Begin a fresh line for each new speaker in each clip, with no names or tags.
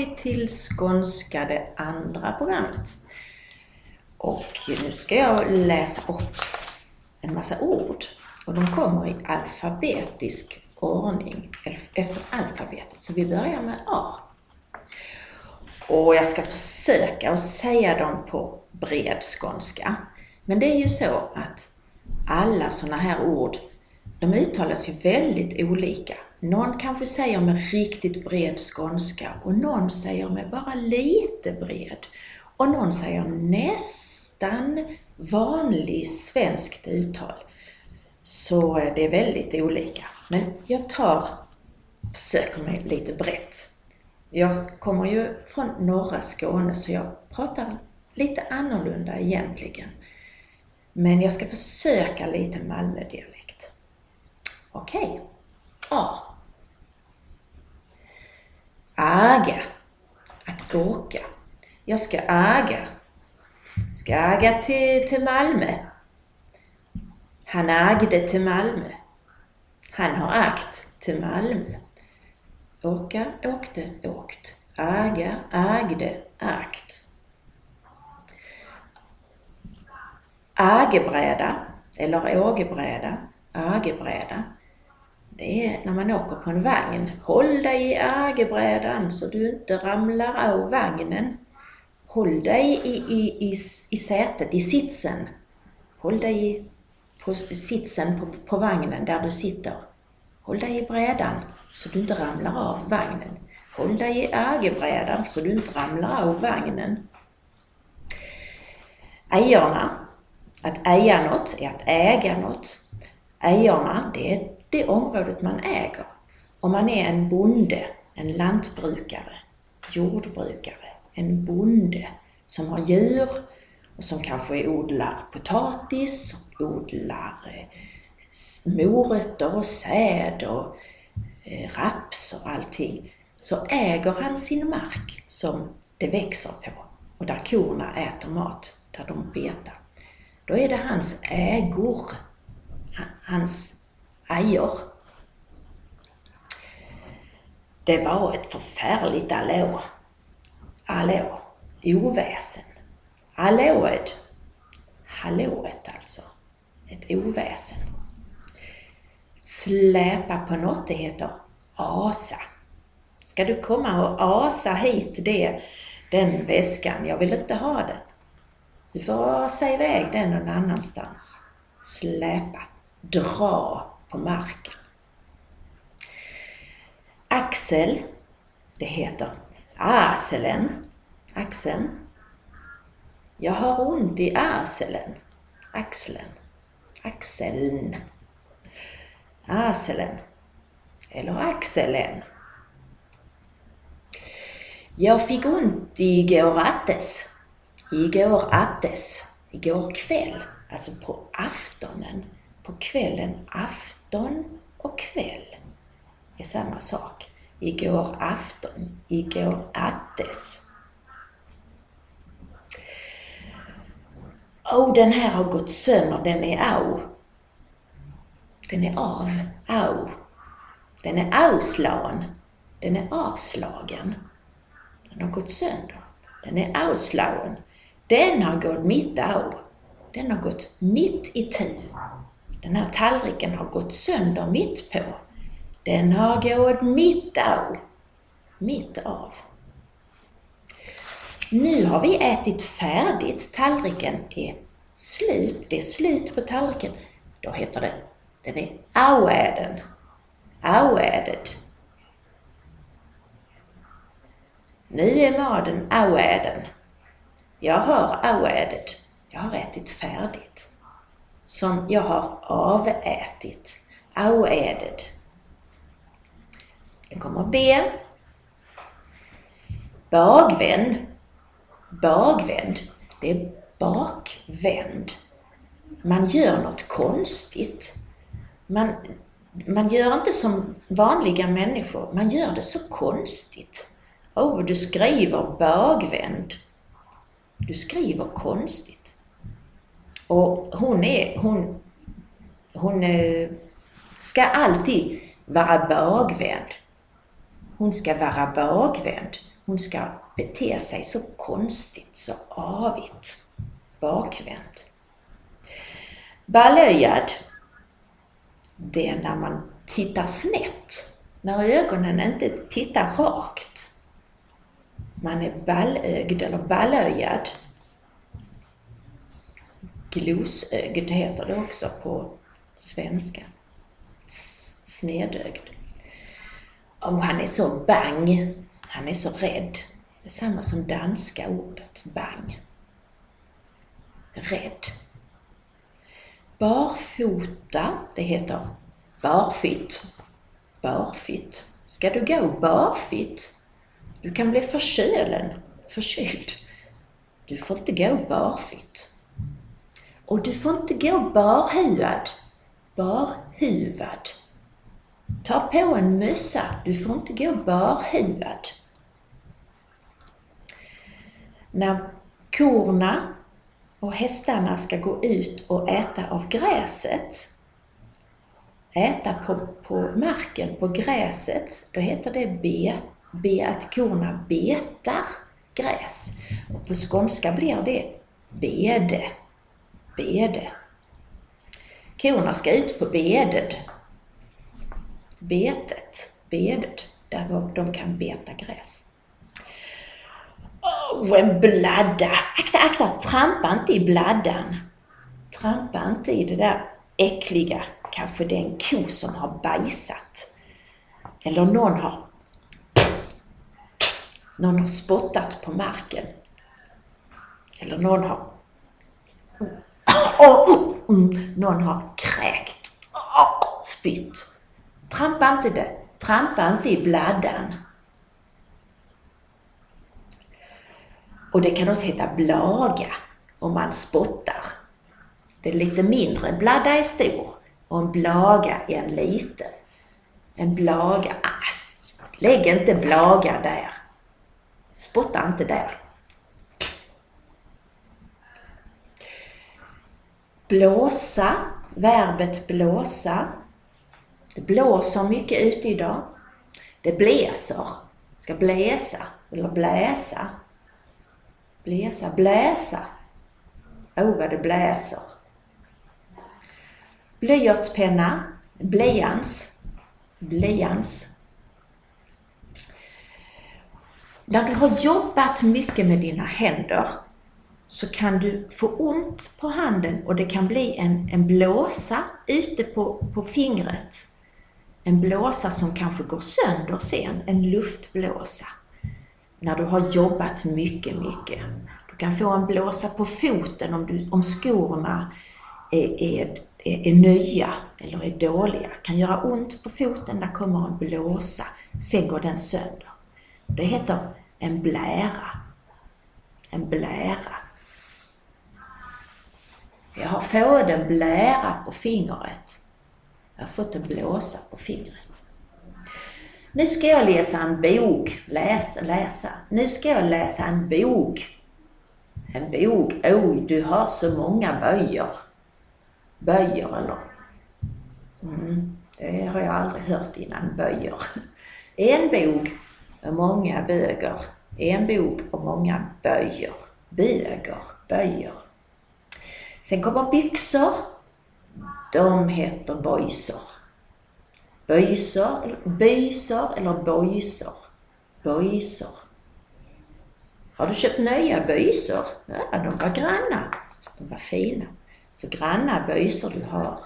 vi till skånska, det andra programmet. Och nu ska jag läsa upp en massa ord. Och de kommer i alfabetisk ordning, efter alfabetet. Så vi börjar med A. Och jag ska försöka att säga dem på bred skånska. Men det är ju så att alla sådana här ord, de uttalas ju väldigt olika. Någon kanske säger med riktigt bred skånska och någon säger med bara lite bred. Och någon säger nästan vanlig svenskt uttal. Så eh, det är väldigt olika. Men jag tar, försöker mig lite brett. Jag kommer ju från norra Skåne så jag pratar lite annorlunda egentligen. Men jag ska försöka lite Malmödialekt. Okej. Okay. A. Äga. Att åka. Jag ska äga. Ska äga till, till Malmö. Han ägde till Malmö. Han har ägt till Malmö. Åka, åkte, åkt. Äga, ägde, ägt. Ägebräda eller ågebräda, ägebräda. Det är när man åker på en vagn. Håll dig i ägebrädan så du inte ramlar av vagnen. Håll dig i, i, i, i sätet, i sitsen. Håll dig i, på sitsen på, på vagnen där du sitter. Håll dig i brädan så du inte ramlar av vagnen. Håll dig i ägebrädan så du inte ramlar av vagnen. Ejorna. Att äga något är att äga något. Ejorna, det är det området man äger. Om man är en bonde, en lantbrukare, jordbrukare, en bonde som har djur och som kanske odlar potatis, odlar eh, morötter och säd och eh, raps och allting, så äger han sin mark som det växer på och där korna äter mat, där de betar. Då är det hans ägor, hans Ajor. Det var ett förfärligt allå. Allå. Oväsen. Allåed. Hallået alltså. Ett oväsen. Släpa på något, det heter asa. Ska du komma och asa hit det, den väskan? Jag vill inte ha den. Du får asa iväg den någon annanstans. Släpa. Dra på marken. Axel, det heter aselen, axeln. Jag har ont i aselen, axeln, axeln. aselen eller axeln. Jag fick ont igår attes, igår attes, igår kväll, alltså på aftonen på kvällen afton och kväll är samma sak. Igår afton, igår attes. Oh, den här har gått sönder, den är au. Den är av, au. Den är avslagen, den är avslagen. Den har gått sönder, den är avslagen. Den har gått mitt au. Den har gått mitt i tu. Den här tallriken har gått sönder mitt på. Den har gått mitt av. Mitt av. Nu har vi ätit färdigt. Tallriken är slut. Det är slut på tallriken. Då heter det, den är auäden. Auäded. Nu är maden auäden. Jag har auäded. Jag har ätit färdigt som jag har avätit. Auäded. Den kommer B. Bagvänd. Bagvänd. Det är bakvänd. Man gör något konstigt. Man, man gör inte som vanliga människor, man gör det så konstigt. Oh, du skriver bagvänd. Du skriver konstigt. Och hon är, hon, hon eh, ska alltid vara bakvänd. hon ska vara bakvänd. Hon ska bete sig så konstigt, så avigt. Bakvänd. Balöjad, det är när man tittar snett. När ögonen inte tittar rakt. Man är ballögd eller ballöjad. Glosögd eh, heter det också på svenska. Snedögd. Och han är så bang. Han är så rädd. Det är samma som danska ordet bang. Rädd. Barfota, det heter barfitt. Barfitt. Ska du gå barfitt? Du kan bli förkylen, förkyld. Du får inte gå barfitt. Och du får inte gå barhuvad. Barhuvad. Ta på en mössa. Du får inte gå barhuvad. När korna och hästarna ska gå ut och äta av gräset, äta på, på marken, på gräset, då heter det be, be, att korna betar gräs. Och på skånska blir det bede. Bede. Korna ska ut på bedet. Betet, bedet, där de kan beta gräs. Oh, en bladda! Akta, akta! Trampa inte i bladdan. Trampa inte i det där äckliga, kanske det är en ko som har bajsat. Eller någon har någon har spottat på marken. Eller någon har oh, mm, någon har kräkt, oh, spytt. Trampa inte det. Trampa inte i bladdan. Och det kan också heta blaga om man spottar. Det är lite mindre. En bladda är stor och en blaga är en liten. En blaga, ass, lägg inte blaga där. Spotta inte där. Blåsa, verbet blåsa. Det blåser mycket ute idag. Det bläser. Ska bläsa eller bläsa. Bläsa, bläsa. Oh, vad det bläser. Blyertspenna, blyans, blyans. När du har jobbat mycket med dina händer så kan du få ont på handen och det kan bli en, en blåsa ute på, på fingret. En blåsa som kanske går sönder sen, en luftblåsa när du har jobbat mycket, mycket. Du kan få en blåsa på foten om, du, om skorna är, är, är, är nya eller är dåliga. kan göra ont på foten, där kommer en blåsa. Sen går den sönder. Det heter en blära. En blära. Jag har fått en blära på fingret. Jag har fått en blåsa på fingret. Nu ska jag läsa en bok. Läs, läsa. Nu ska jag läsa en bok. En bok. Oj, du har så många böjer. Böjer eller? Mm, det har jag aldrig hört innan, böjer. En bok och många böger. En bok och många böjer. Böger, böjer. Sen kommer byxor. De heter böjsor. Böjsor, böjsor eller bojsor. Böjsor. Har du köpt nya böjsor? Ja, de var granna. De var fina. Så granna böjsor du har.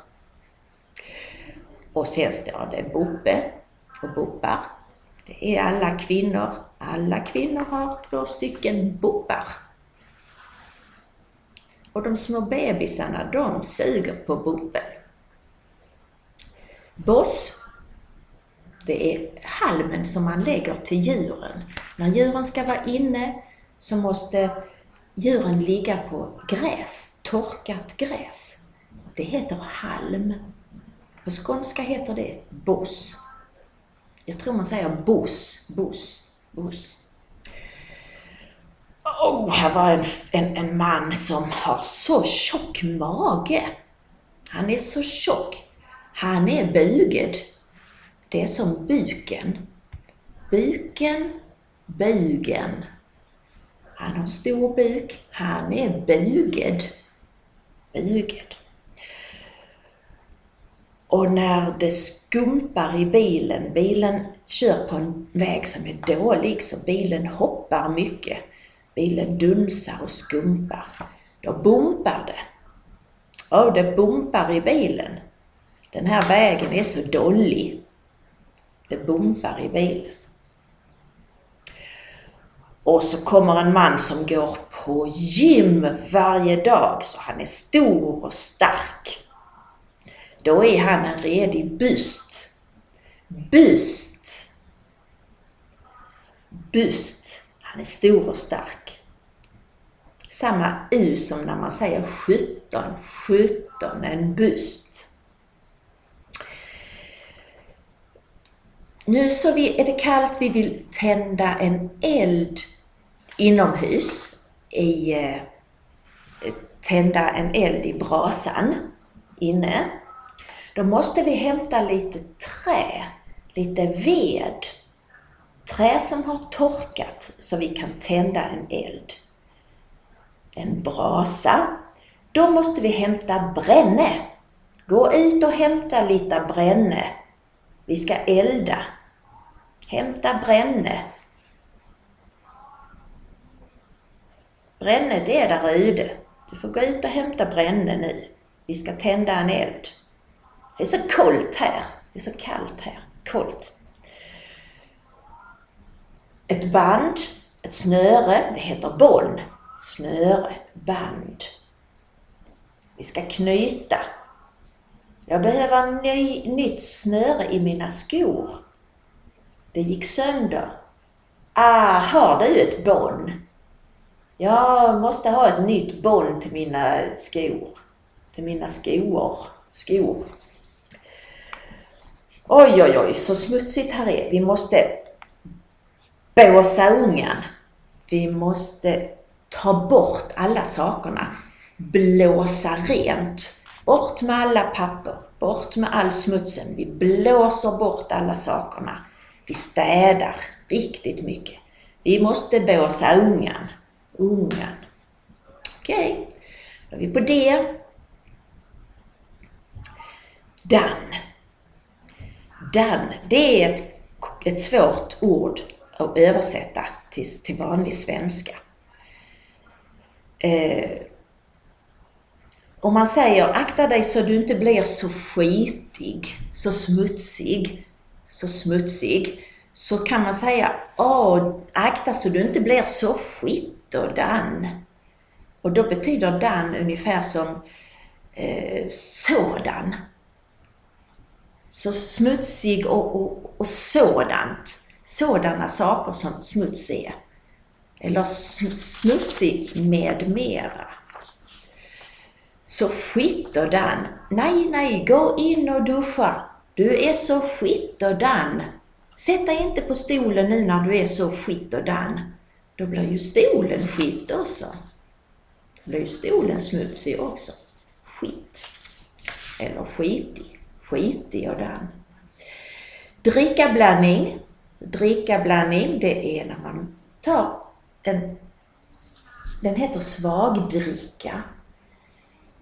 Och sen står det Boppe och Boppar. Det är alla kvinnor. Alla kvinnor har två stycken boppar. Och de små bebisarna, de suger på bubbel. Boss det är halmen som man lägger till djuren. När djuren ska vara inne så måste djuren ligga på gräs, torkat gräs. Det heter halm. På skånska heter det boss. Jag tror man säger boss, boss, boss. Oh, här var en, en, en man som har så tjock mage. Han är så tjock. Han är buged. Det är som buken. buken, bugen. Han har stor buk, han är buged. Buged. Och när det skumpar i bilen, bilen kör på en väg som är dålig så bilen hoppar mycket. Bilen dunsar och skumpar. Då bumpar det. Och det bumpar i bilen. Den här vägen är så dålig. Det bumpar i bilen. Och så kommer en man som går på gym varje dag, så han är stor och stark. Då är han en redig bust. Bust. Bust. Han är stor och stark. Samma U som när man säger 17. 17, en bust. Nu så är det kallt, vi vill tända en eld inomhus. I, eh, tända en eld i brasan inne. Då måste vi hämta lite trä, lite ved. Trä som har torkat så vi kan tända en eld. En brasa. Då måste vi hämta bränne. Gå ut och hämta lite bränne. Vi ska elda. Hämta bränne. Brännet är där ute. Du får gå ut och hämta bränne nu. Vi ska tända en eld. Det är så kallt här. Det är så kallt här. Kallt. Ett band, ett snöre, det heter boll. Snöre, band. Vi ska knyta. Jag behöver ny, nytt snöre i mina skor. Det gick sönder. Ah, har du ett bonn? Jag måste ha ett nytt bonn till mina skor. Till mina skor. Skor. Oj, oj, oj, så smutsigt här är. Vi måste båsa ungen. Vi måste ta bort alla sakerna. Blåsa rent. Bort med alla papper. Bort med all smutsen. Vi blåser bort alla sakerna. Vi städar riktigt mycket. Vi måste båsa ungen. Ungen. Okej, okay. då är vi på det. Dan. Dan, det är ett, ett svårt ord att översätta till, till vanlig svenska. Eh, om man säger akta dig så du inte blir så skitig, så smutsig, så smutsig, så kan man säga Åh, akta så du inte blir så skitt och dan. Och då betyder dan ungefär som eh, sådan så smutsig och, och, och sådant. Sådana saker som smuts är. Eller smutsig med mera. Så skit och. Nej, nej, gå in och duscha. Du är så skit och. Sätt dig inte på stolen nu när du är så skit och. Då blir ju stolen skit också. Då blir ju stolen smutsig också. Skit. Eller skitig skitig och den. Drickablandning. Drickablandning, det är när man tar en, den heter svagdricka.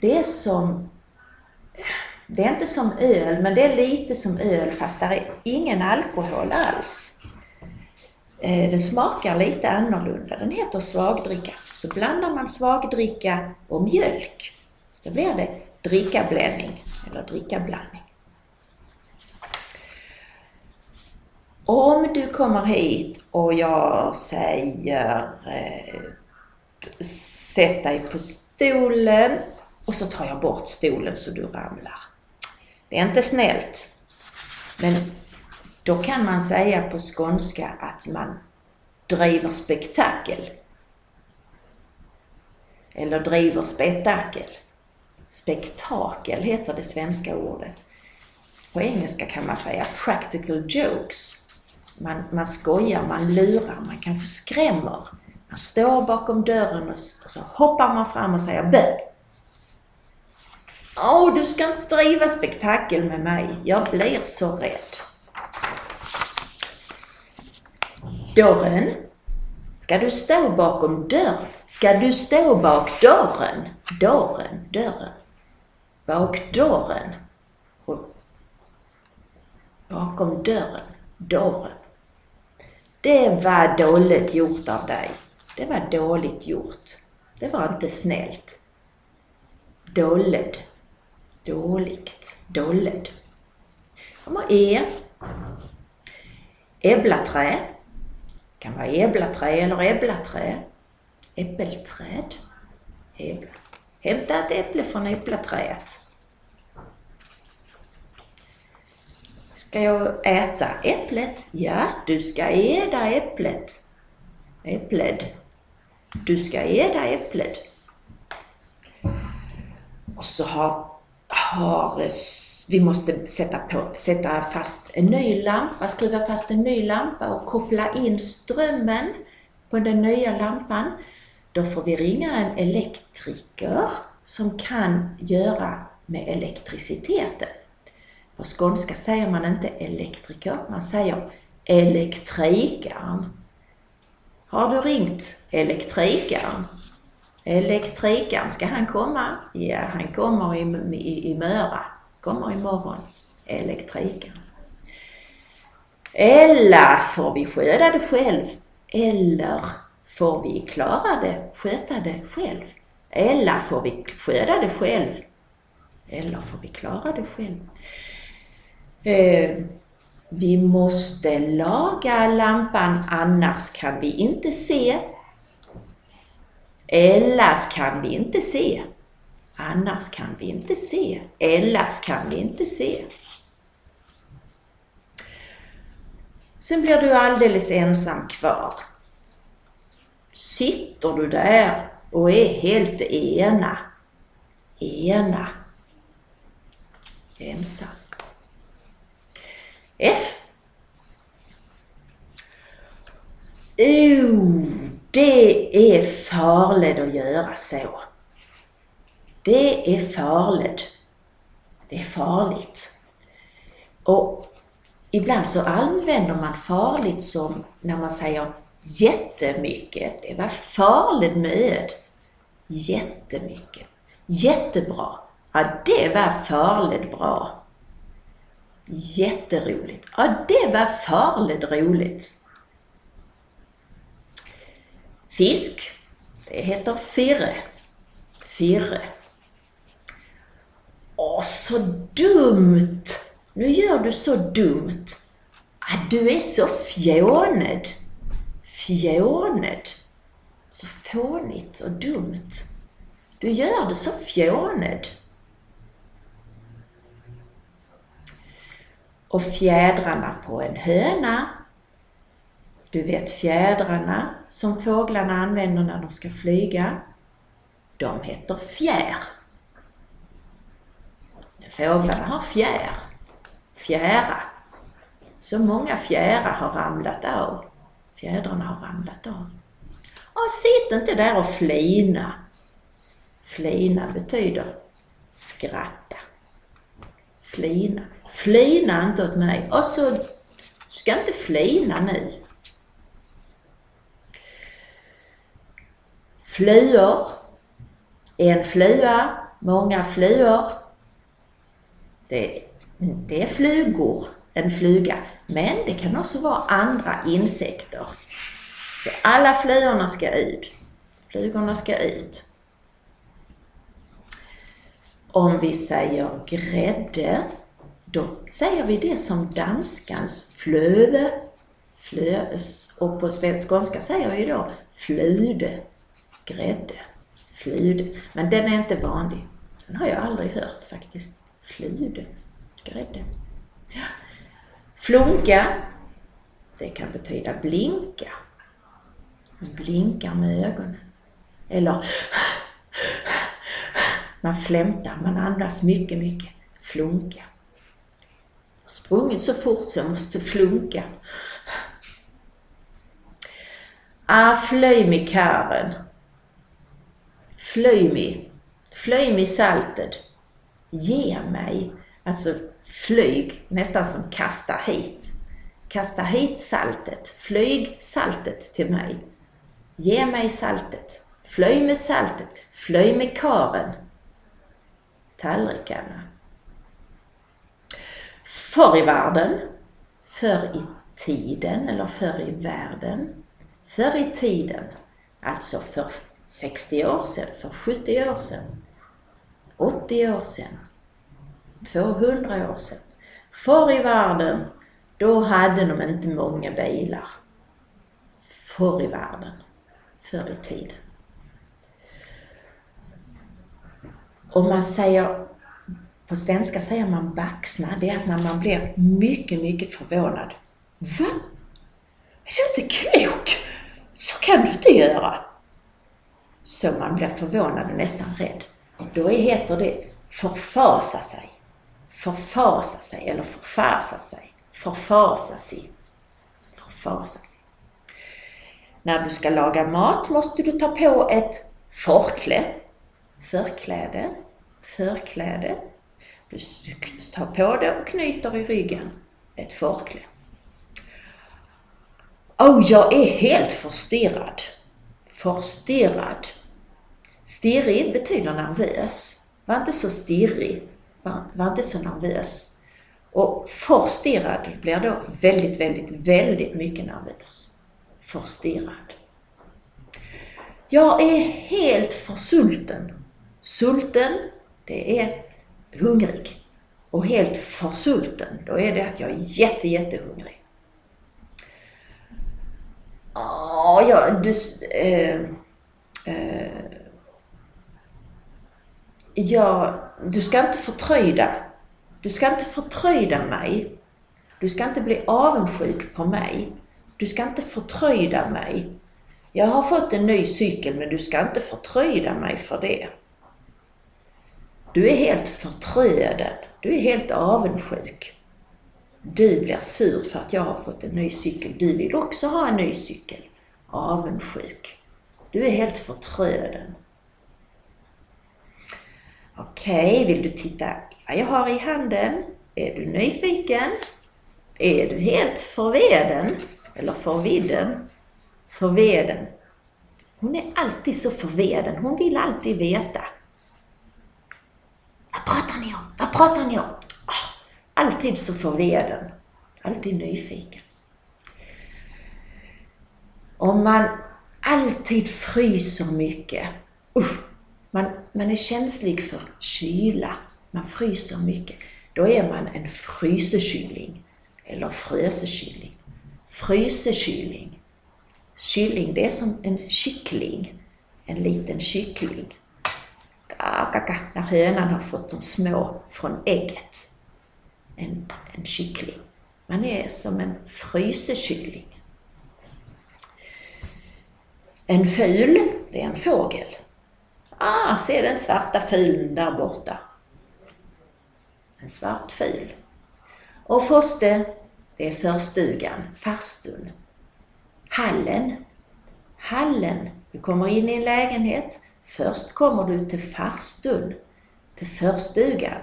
Det är som, det är inte som öl, men det är lite som öl fast där är ingen alkohol alls. Eh, den smakar lite annorlunda. Den heter svagdricka. Så blandar man svagdricka och mjölk, då blir det drickablandning eller drickablandning. Om du kommer hit och jag säger eh, sätt dig på stolen och så tar jag bort stolen så du ramlar. Det är inte snällt. Men då kan man säga på skånska att man driver spektakel. Eller driver spektakel. Spektakel heter det svenska ordet. På engelska kan man säga practical jokes man, man skojar, man lurar, man kanske skrämmer. Man står bakom dörren och, så hoppar man fram och säger bön. Åh, du ska inte driva spektakel med mig. Jag blir så rädd. Dörren. Ska du stå bakom dörren? Ska du stå bak dörren? Dörren, dörren. Bak dörren. Bakom dörren, dörren. Det var dåligt gjort av dig. Det var dåligt gjort. Det var inte snällt. Dåled. Dåligt. Dåled. Kommer E. Äbblaträ. kan vara äbblaträ eller äbblaträ. Äppelträd. Äppla. Hämta ett äpple från äppleträet. Ska jag äta äpplet? Ja, du ska äta äpplet. Äppled. Du ska äta äpplet. Och så har, har vi måste sätta, på, sätta fast en ny lampa, skruva fast en ny lampa och koppla in strömmen på den nya lampan. Då får vi ringa en elektriker som kan göra med elektriciteten. På skånska säger man inte elektriker, man säger elektrikern. Har du ringt elektrikern? Elektrikern, ska han komma? Ja, han kommer i, i, i Möra. Kommer imorgon. Elektrikern. Eller får vi sköta det själv? Eller får vi klara det, sköta det själv? Eller får vi sköta det själv? Eller får vi klara det själv? Eh, vi måste laga lampan annars kan vi inte se. Ellers kan vi inte se. Annars kan vi inte se. Ellers kan vi inte se. Sen blir du alldeles ensam kvar. Sitter du där och är helt ena. Ena. Ensam. F. Oh, det är farligt att göra så. Det är farligt. Det är farligt. Och ibland så använder man farligt som när man säger jättemycket. Det var farligt med öd. Jättemycket. Jättebra. Ja, det var farligt bra. Jätteroligt. Ja, det var farligt roligt. Fisk, det heter firre. Firre. Åh, så dumt! Nu gör du så dumt. Ah, du är så fjånad! Fjånad! Så fånigt och dumt. Du gör det så fjånad! Och fjädrarna på en höna. Du vet fjädrarna som fåglarna använder när de ska flyga. De heter fjär. Fåglarna har fjär. Fjära. Så många fjärar har ramlat av. Fjädrarna har ramlat av. Och sitt inte där och flina. Flina betyder skratta. Flina. Flina inte åt mig. Och så, du ska inte flina nu. Flyor. En flua, många flyor. Det, det är flugor, en fluga. Men det kan också vara andra insekter. Alla flugorna ska ut. Flugorna ska ut. Om vi säger grädde då säger vi det som danskans flöde. Flös. och på skånska säger vi då flude, grädde, flude. Men den är inte vanlig. Den har jag aldrig hört faktiskt. Flude, grädde. Flunka, det kan betyda blinka. Man blinkar med ögonen. Eller man flämtar, man andas mycket, mycket. Flunka sprungit så fort så jag måste flunka. Ah, flöj mig Karen. Flöj mig. Flöj mig saltet. Ge mig. Alltså flyg, nästan som kasta hit. Kasta hit saltet. Flyg saltet till mig. Ge mig saltet. Flöj med saltet. Flöj med karen. Tallrikarna. Förr i världen, förr i tiden eller förr i världen, förr i tiden, alltså för 60 år sedan, för 70 år sedan, 80 år sedan, 200 år sedan. Förr i världen, då hade de inte många bilar. Förr i världen, förr i tiden. Om man säger, på svenska säger man baxna, det är att när man blir mycket, mycket förvånad. Va? Är du inte klok? Så kan du inte göra. Så man blir förvånad och nästan rädd. Då heter det förfasa sig. Förfasa sig eller förfasa sig. Förfasa sig. Förfasa sig. När du ska laga mat måste du ta på ett förkläde, förkläde, förkläde. Du tar på det och knyter i ryggen ett förkläde. Oh, jag är helt förstirrad. Förstirrad. Stirrig betyder nervös. Var inte så stirrig. Var, var inte så nervös. Och förstirrad blir då väldigt, väldigt, väldigt mycket nervös. Förstirrad. Jag är helt försulten. Sulten, det är hungrig. Och helt försulten, då är det att jag är jätte, jättehungrig. Ja, ja du... Eh, eh, ja, du ska inte förtröjda. Du ska inte förtröjda mig. Du ska inte bli avundsjuk på mig. Du ska inte förtröjda mig. Jag har fått en ny cykel men du ska inte förtröjda mig för det. Du är helt förtröden. Du är helt avundsjuk. Du blir sur för att jag har fått en ny cykel. Du vill också ha en ny cykel. Avundsjuk. Du är helt förtröden. Okej, vill du titta vad jag har i handen? Är du nyfiken? Är du helt förveden? Eller förvidden? Förveden. Hon är alltid så förveden. Hon vill alltid veta. Vad pratar ni om? Vad pratar ni om? Ah, alltid så förveden. Alltid nyfiken. Om man alltid fryser mycket. Usch, man, man är känslig för kyla. Man fryser mycket. Då är man en frysekylling. Eller frösekylling. Frysekylling. Kylling, det är som en kyckling. En liten kyckling. När hönan har fått de små från ägget en, en kyckling. Man är som en frysekyckling. En ful, det är en fågel. Ah, se den svarta fulen där borta. En svart ful. Och Foste, det är förstugan, farstun. Hallen. Hallen. Du kommer in i en lägenhet. Först kommer du till farstun, till förstugan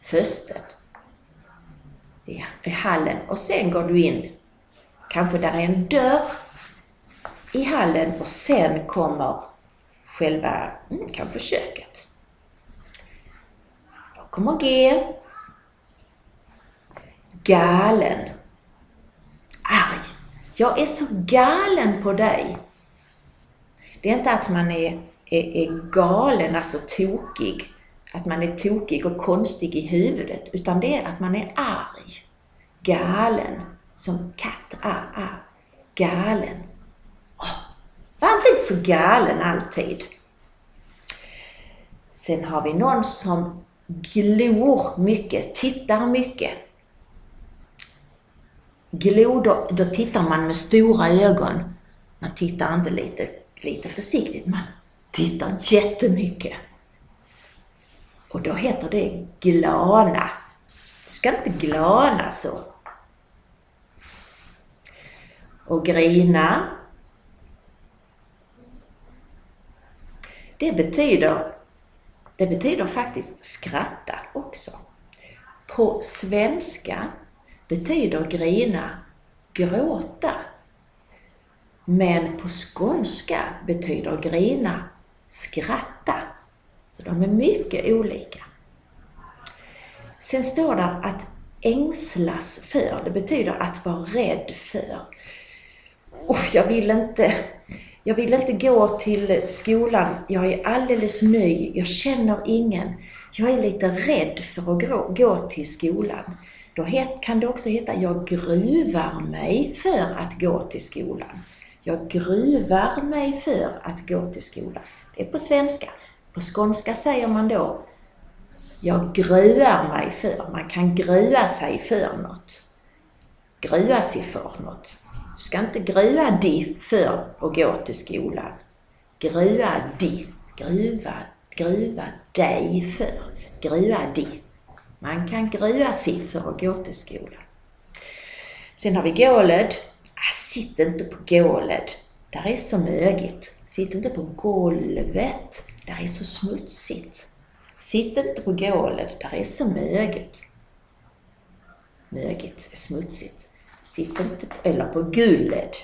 fösten i hallen och sen går du in. Kanske där är en dörr i hallen och sen kommer själva, mm, kanske köket. Då kommer G. Galen. Arg. Jag är så galen på dig. Det är inte att man är, är, är galen, alltså tokig, att man är tokig och konstig i huvudet, utan det är att man är arg, galen, som katt är, är galen. Oh, var inte så galen alltid. Sen har vi någon som glor mycket, tittar mycket. Glor, då, då tittar man med stora ögon. Man tittar inte lite, lite försiktigt, man tittar jättemycket. Och då heter det glana. Du ska inte glana så. Och grina. Det betyder, det betyder faktiskt skratta också. På svenska betyder grina gråta. Men på skånska betyder grina skratta. Så de är mycket olika. Sen står det att ängslas för, det betyder att vara rädd för. Och jag vill inte jag vill inte gå till skolan, jag är alldeles ny, jag känner ingen. Jag är lite rädd för att gå till skolan. Då kan det också heta jag gruvar mig för att gå till skolan. Jag gruvar mig för att gå till skolan. Det är på svenska. På skånska säger man då jag gruvar mig för. Man kan grua sig för något. Grua sig för något. Du ska inte grua dig för att gå till skolan. Grua dig. Gruva, gruva dig för. Grua dig. Man kan grua sig för att gå till skolan. Sen har vi gåled. Sitt inte på golvet, Där är så mögigt. Sitt inte på golvet. Där är så smutsigt. Sitt inte på gålet. Där är så mögigt. Mögigt är smutsigt. Sitt inte på, eller på gullet.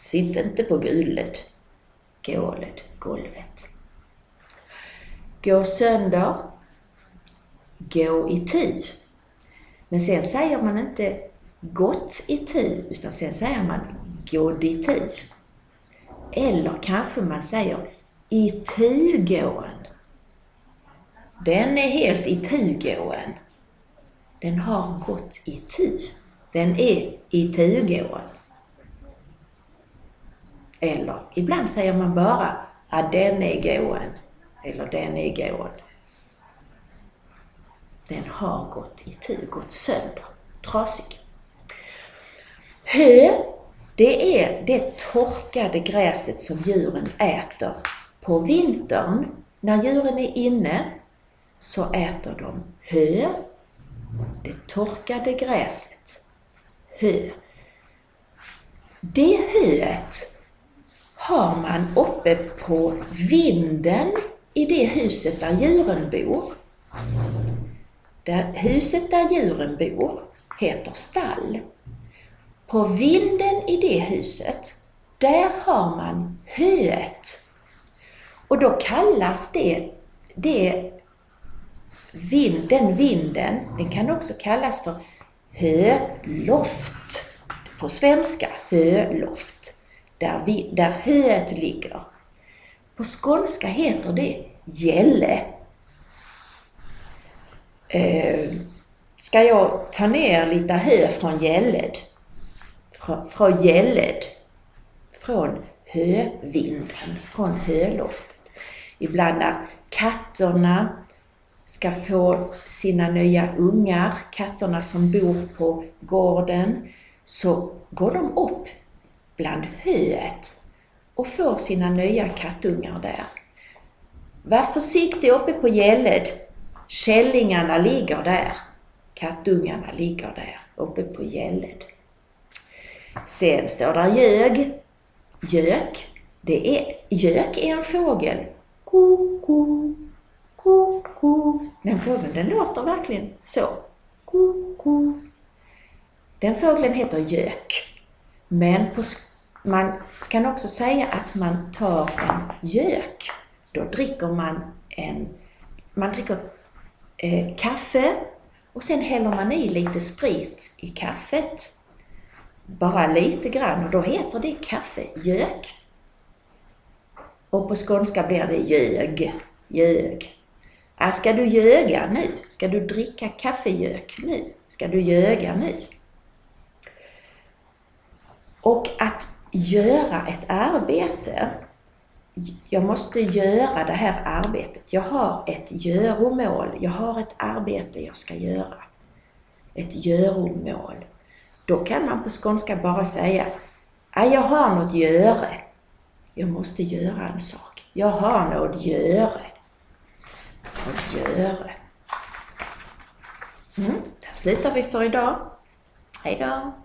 Sitt inte på gullet. Gålet, golvet. Gå sönder. Gå i tu. Men sen säger man inte gått i tu, utan sen säger man gådd i tu. Eller kanske man säger i tugåen. Den är helt i tugåen. Den har gått i tu. Den är i tugåen. Eller ibland säger man bara att den är gåen. Eller den är gåen. Den har gått i tu, gått sönder, trasig. Hö, det är det torkade gräset som djuren äter på vintern. När djuren är inne så äter de hö, det torkade gräset, hö. Det höet har man uppe på vinden i det huset där djuren bor. Där huset där djuren bor heter stall. På vinden i det huset, där har man höet. Och då kallas det, det vind, den vinden, den kan också kallas för höloft. På svenska, höloft. Där, vi, där höet ligger. På skånska heter det gälle. Eh, ska jag ta ner lite hö från gälled? Från, från gälled? Från hövinden, från höloftet. Ibland när katterna ska få sina nya ungar, katterna som bor på gården, så går de upp bland höet och får sina nya kattungar där. Var försiktig uppe på gälled, Källingarna ligger där. Kattungarna ligger där uppe på gälled. Sen står där gög. Gök. Det är, gök är en fågel. Ko, ko, ko, ko. Den fågeln den låter verkligen så. Ko, ko. Den fågeln heter gök. Men på, man kan också säga att man tar en gök. Då dricker man en, man dricker eh, kaffe och sen häller man i lite sprit i kaffet. Bara lite grann och då heter det kaffegök. Och på skånska blir det ljög. Ljög. Ah, ska du ljöga nu? Ska du dricka kaffegök nu? Ska du ljöga nu? Och att göra ett arbete. Jag måste göra det här arbetet. Jag har ett göromål. Jag har ett arbete jag ska göra. Ett göromål. Då kan man på skånska bara säga ah, jag har något göre. Jag måste göra en sak. Jag har något göre Något göra. Mm, där slutar vi för idag. Hej då!